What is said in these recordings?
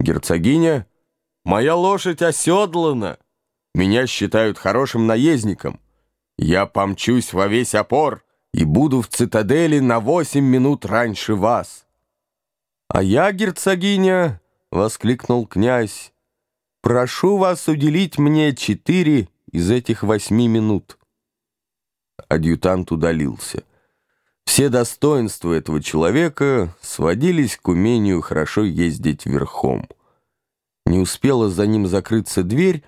Герцогиня, моя лошадь оседлана. Меня считают хорошим наездником. Я помчусь во весь опор и буду в цитадели на восемь минут раньше вас. А я, герцогиня, — воскликнул князь, — прошу вас уделить мне четыре из этих восьми минут. Адъютант удалился. Все достоинства этого человека сводились к умению хорошо ездить верхом. Не успела за ним закрыться дверь,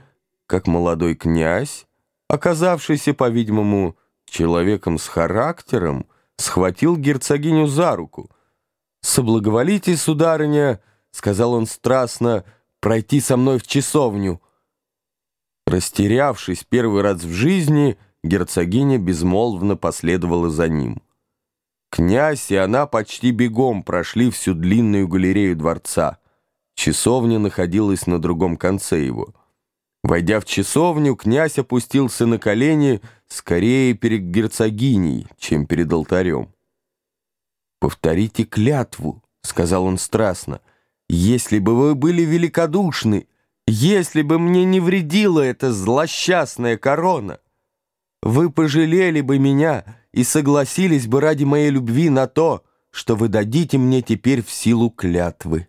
как молодой князь, оказавшийся, по-видимому, человеком с характером, схватил герцогиню за руку. «Соблаговолите, сударыня», — сказал он страстно, — «пройти со мной в часовню». Растерявшись первый раз в жизни, герцогиня безмолвно последовала за ним. Князь и она почти бегом прошли всю длинную галерею дворца. Часовня находилась на другом конце его. Войдя в часовню, князь опустился на колени скорее перед герцогиней, чем перед алтарем. «Повторите клятву», — сказал он страстно, — «если бы вы были великодушны, если бы мне не вредила эта злосчастная корона, вы пожалели бы меня» и согласились бы ради моей любви на то, что вы дадите мне теперь в силу клятвы.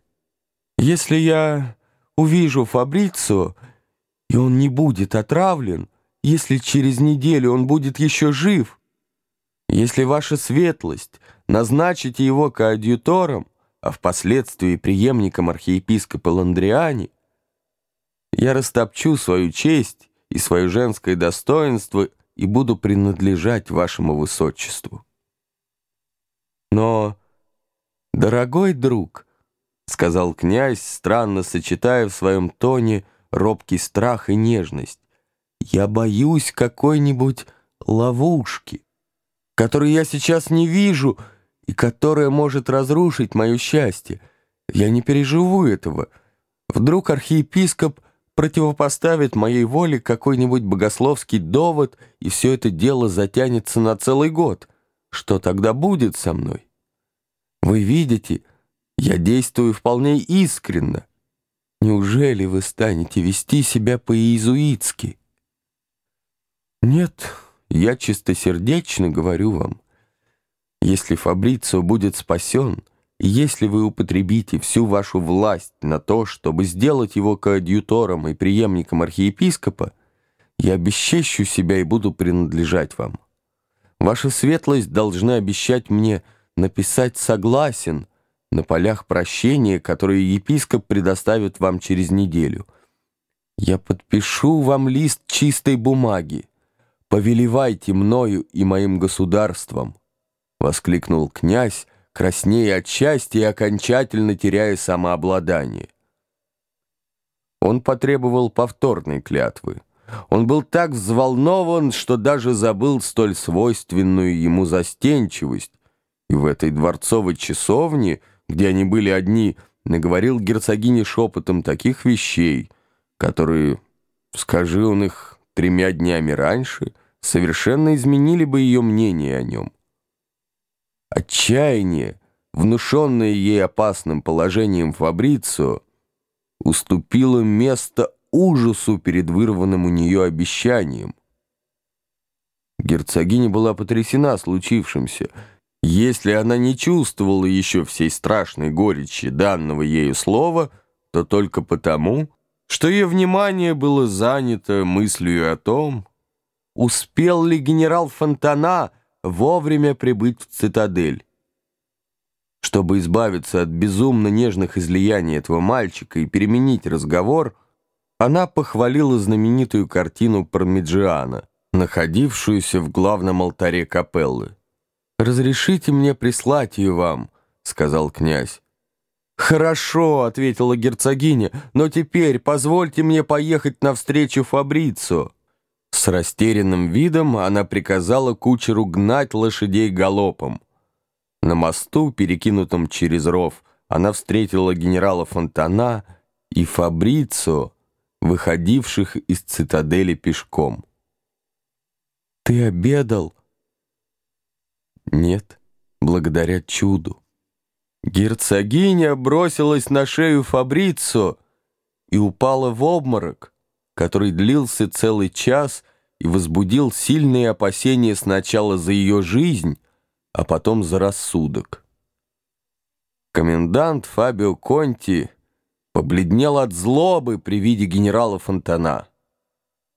Если я увижу Фабрицу, и он не будет отравлен, если через неделю он будет еще жив, если ваша светлость назначите его коадьютором, а впоследствии преемником архиепископа Ландриани, я растопчу свою честь и свое женское достоинство — и буду принадлежать вашему высочеству. Но, дорогой друг, — сказал князь, странно сочетая в своем тоне робкий страх и нежность, я боюсь какой-нибудь ловушки, которую я сейчас не вижу и которая может разрушить мое счастье. Я не переживу этого. Вдруг архиепископ — противопоставит моей воле какой-нибудь богословский довод, и все это дело затянется на целый год. Что тогда будет со мной? Вы видите, я действую вполне искренно. Неужели вы станете вести себя по-иезуитски? Нет, я чистосердечно говорю вам. Если Фабрицио будет спасен — если вы употребите всю вашу власть на то, чтобы сделать его коадьютором и преемником архиепископа, я обесчещу себя и буду принадлежать вам. Ваша светлость должны обещать мне написать «согласен» на полях прощения, которые епископ предоставит вам через неделю. Я подпишу вам лист чистой бумаги. Повелевайте мною и моим государством, — воскликнул князь, краснея от счастья и окончательно теряя самообладание. Он потребовал повторной клятвы. Он был так взволнован, что даже забыл столь свойственную ему застенчивость, и в этой дворцовой часовне, где они были одни, наговорил герцогине шепотом таких вещей, которые, скажи он их тремя днями раньше, совершенно изменили бы ее мнение о нем. Отчаяние, внушенное ей опасным положением Фабрицио, уступило место ужасу перед вырванным у нее обещанием. Герцогиня была потрясена случившимся. Если она не чувствовала еще всей страшной горечи данного ею слова, то только потому, что ее внимание было занято мыслью о том, успел ли генерал Фонтана вовремя прибыть в цитадель. Чтобы избавиться от безумно нежных излияний этого мальчика и переменить разговор, она похвалила знаменитую картину Пармиджиана, находившуюся в главном алтаре капеллы. «Разрешите мне прислать ее вам», — сказал князь. «Хорошо», — ответила герцогиня, «но теперь позвольте мне поехать навстречу Фабрицу». С растерянным видом она приказала кучеру гнать лошадей галопом. На мосту, перекинутом через ров, она встретила генерала Фонтана и Фабрицо, выходивших из цитадели пешком. «Ты обедал?» «Нет, благодаря чуду». Герцогиня бросилась на шею Фабрицо и упала в обморок, который длился целый час и возбудил сильные опасения сначала за ее жизнь, а потом за рассудок. Комендант Фабио Конти побледнел от злобы при виде генерала Фонтана.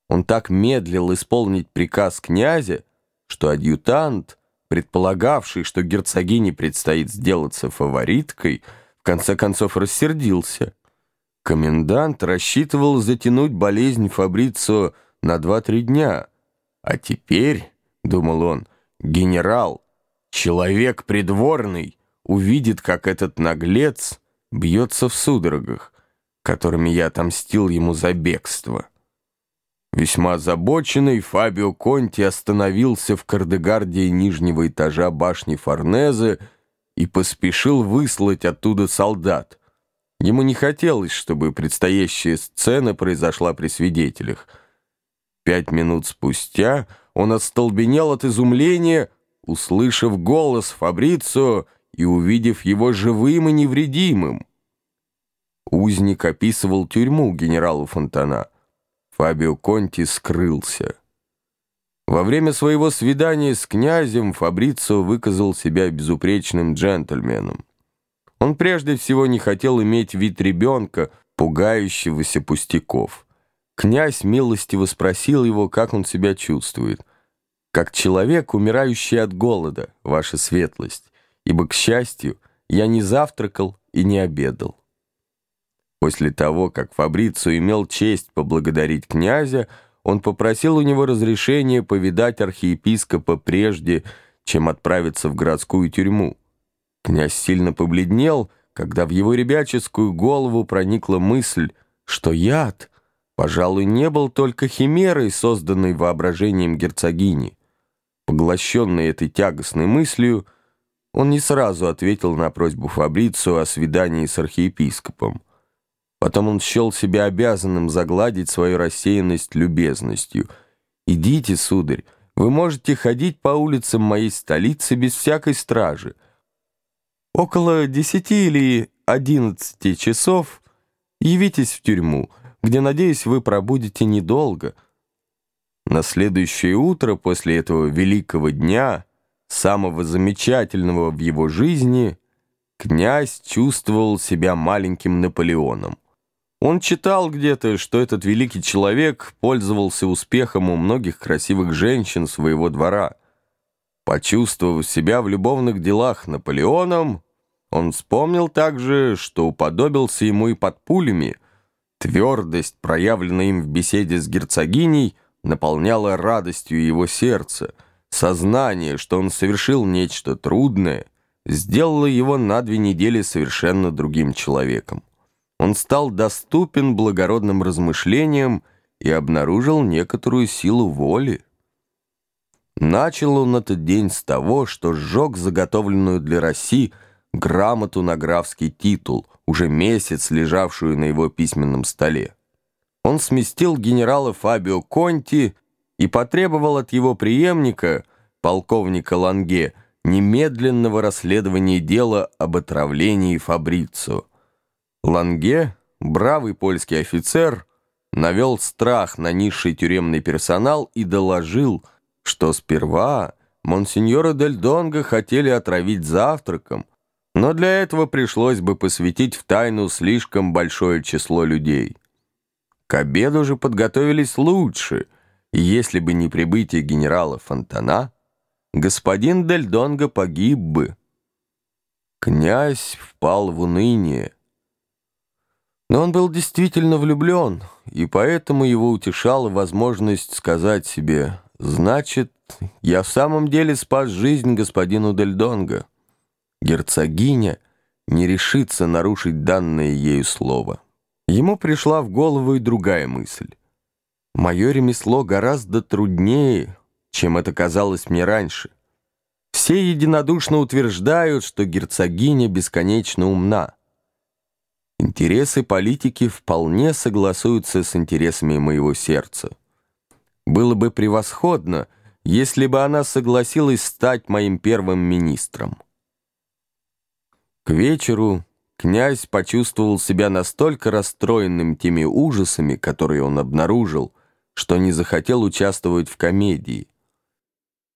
Он так медлил исполнить приказ князя, что адъютант, предполагавший, что герцогине предстоит сделаться фавориткой, в конце концов рассердился. Комендант рассчитывал затянуть болезнь Фабрицио на два-три дня. А теперь, — думал он, — генерал, человек придворный, увидит, как этот наглец бьется в судорогах, которыми я отомстил ему за бегство. Весьма озабоченный, Фабио Конти остановился в Кардегардии нижнего этажа башни Форнезе и поспешил выслать оттуда солдат. Ему не хотелось, чтобы предстоящая сцена произошла при свидетелях. Пять минут спустя он остолбенел от изумления, услышав голос Фабрицио и увидев его живым и невредимым. Узник описывал тюрьму генералу Фонтана — Фабио Конти скрылся. Во время своего свидания с князем Фабрицио выказал себя безупречным джентльменом. Он прежде всего не хотел иметь вид ребенка, пугающегося пустяков. Князь милостиво спросил его, как он себя чувствует. «Как человек, умирающий от голода, ваша светлость, ибо, к счастью, я не завтракал и не обедал». После того, как Фабрицио имел честь поблагодарить князя, он попросил у него разрешения повидать архиепископа прежде, чем отправиться в городскую тюрьму. Князь сильно побледнел, когда в его ребяческую голову проникла мысль, что яд, пожалуй, не был только химерой, созданной воображением герцогини. Поглощенный этой тягостной мыслью, он не сразу ответил на просьбу Фабрицио о свидании с архиепископом. Потом он счел себя обязанным загладить свою рассеянность любезностью. «Идите, сударь, вы можете ходить по улицам моей столицы без всякой стражи. Около десяти или одиннадцати часов явитесь в тюрьму, где, надеюсь, вы пробудете недолго». На следующее утро после этого великого дня, самого замечательного в его жизни, князь чувствовал себя маленьким Наполеоном. Он читал где-то, что этот великий человек пользовался успехом у многих красивых женщин своего двора. Почувствовав себя в любовных делах Наполеоном, он вспомнил также, что уподобился ему и под пулями. Твердость, проявленная им в беседе с герцогиней, наполняла радостью его сердце. Сознание, что он совершил нечто трудное, сделало его на две недели совершенно другим человеком он стал доступен благородным размышлениям и обнаружил некоторую силу воли. Начал он этот день с того, что сжег заготовленную для России грамоту на графский титул, уже месяц лежавшую на его письменном столе. Он сместил генерала Фабио Конти и потребовал от его преемника, полковника Ланге, немедленного расследования дела об отравлении Фабрицио. Ланге, бравый польский офицер, навел страх на низший тюремный персонал и доложил, что сперва монсеньора Дель Донго хотели отравить завтраком, но для этого пришлось бы посвятить в тайну слишком большое число людей. К обеду же подготовились лучше, и если бы не прибытие генерала Фонтана, господин Дель Донго погиб бы. Князь впал в уныние. Но он был действительно влюблен, и поэтому его утешала возможность сказать себе «Значит, я в самом деле спас жизнь господину Дельдонго». Герцогиня не решится нарушить данное ею слово. Ему пришла в голову и другая мысль. «Мое ремесло гораздо труднее, чем это казалось мне раньше. Все единодушно утверждают, что герцогиня бесконечно умна. Интересы политики вполне согласуются с интересами моего сердца. Было бы превосходно, если бы она согласилась стать моим первым министром. К вечеру князь почувствовал себя настолько расстроенным теми ужасами, которые он обнаружил, что не захотел участвовать в комедии.